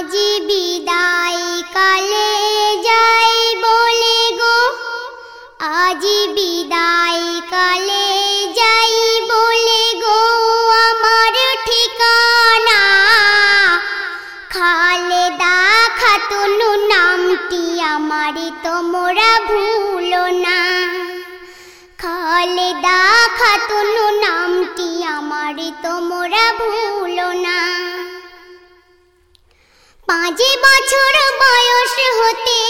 আজি বিদায় কালে যাই বলে গো। আজি বিদায় কালে যাই বলে গো আমার ঠিকানা। খালেদা খাতুন নামটি আমার তোমরা ভুলো না। খালেদা খাতুন নামটি পাঁচ বছর বয়স হতে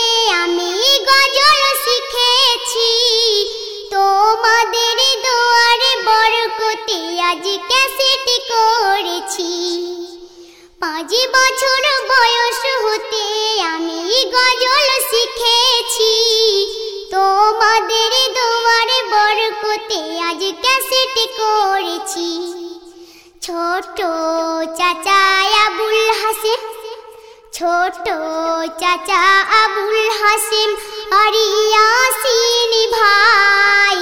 আমি গজল শিখেছি। তোমাদের দোয়ারে বরকতে আজ ক্যাসেট করেছি। পাঁচ বছর বয়স হতে আমি গজল শিখেছি। তোমাদের দোয়ারে বরকতে আজ ক্যাসেট করেছি। ছোট চাচা আবুল হাসিম ছোট চাচা আবুল হাসিম আরিয়াসিন ভাই,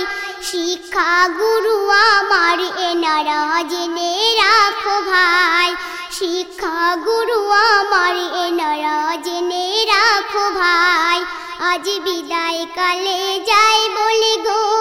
শিক্ষা গুরু আমার এনারা জেনে রাখো ভাই, শিক্ষা গুরু আমার এনারা জেনে রাখো ভাই, আজ বিদায় কালে যাই বলে গো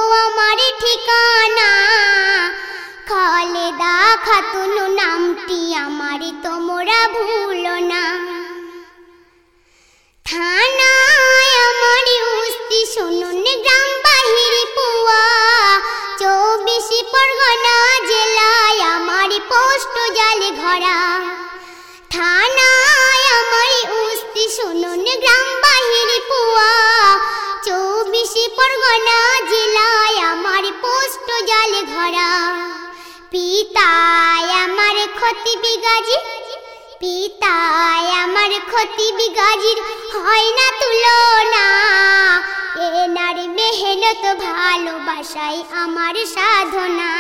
ঘরা থানায় আমার উস্তি শুনুন গ্রাম বাহির পুয়া। চৌবিশ পরগনা জেলায় আমার পোস্ট জালে ঘরা পিতায় আমার ক্ষতি বিগাজি পিতায় আমার ক্ষতি বিগাজির হয় না তুলনা। এনার মেহনত ভালোবাসাই আমার সাধনা।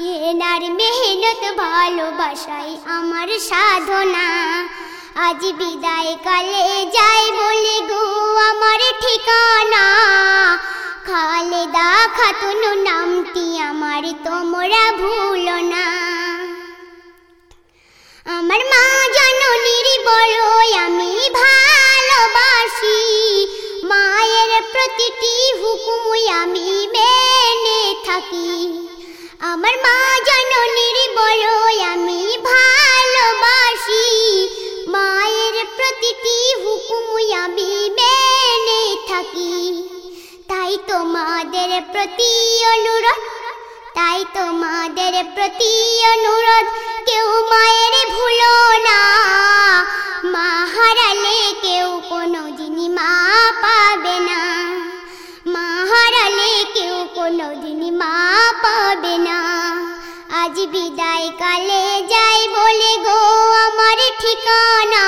এনার মেহনত ভালোবাসাই আমার সাধনা। আজ বিদায় কালে যাই বলে গো আমার ঠিকানা। খালেদা খাতুন নামটি আমার তোমরা ভুলো না। আমার মা জননীর বড় আমি জননীর বড় আমি ভালোবাসি। মায়ের প্রতিটি হুকুম আমি মেনে থাকি। তাই তোমাদের প্রতি অনুরোধ, তাই তোমাদের প্রতি অনুরোধ। বিদায় কালে যাই বলে গো আমার ঠিকানা।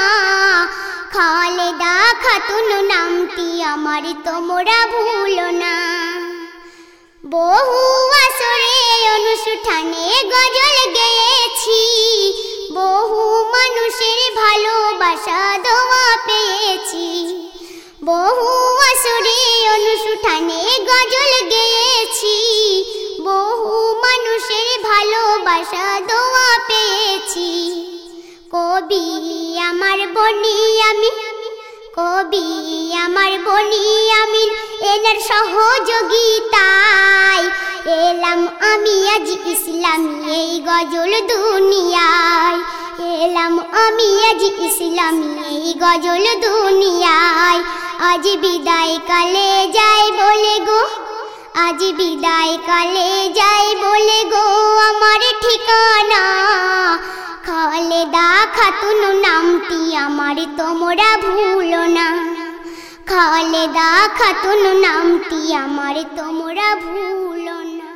খালেদা খাতুন নামটি আমার তোমরা ভুলো না। বহু আসরে অনুষ্ঠানে গজল গেয়েছি। বহু মানুষের ভালোবাসা দোয়া পেয়েছি। বহু ভালোবাসা দোয়া পেয়েছি। কবি আমার বনি আমি কবি আমার বনি আমি এনার সহযোগিতায় এলাম আমি আজ ইসলামী এই গজল দুনিয়ায়। এলাম আমি আজ ইসলামী এই গজল দুনিয়ায়। আজ বিদায় কালে গো আজ বিদায় কালে যাই বলে গো আমার ঠিকানা। খালেদা খাতুন নামটি আমার তোমরা ভুলো না। খালেদা খাতুন নামটি আমার তোমরা ভুলো না।